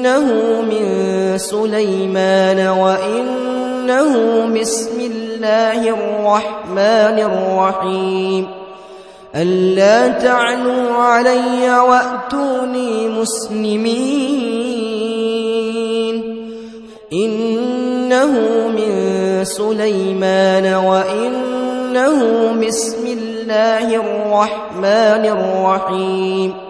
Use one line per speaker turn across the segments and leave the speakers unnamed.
إنه من سليمان وإنه بسم الله الرحمن الرحيم. ألا تعلوا علي وأتوني مسلمين. إنه من سليمان وإنه بسم الله الرحمن الرحيم.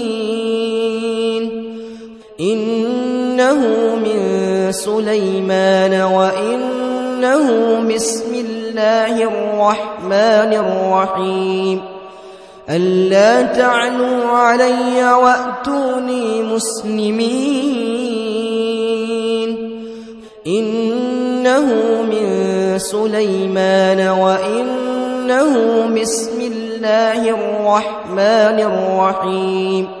إنه من سليمان وإنه بسم الله الرحمن الرحيم. ألا تعلوا علي وأتوني مسلمين. إنه من سليمان وإنه بسم الله الرحمن الرحيم.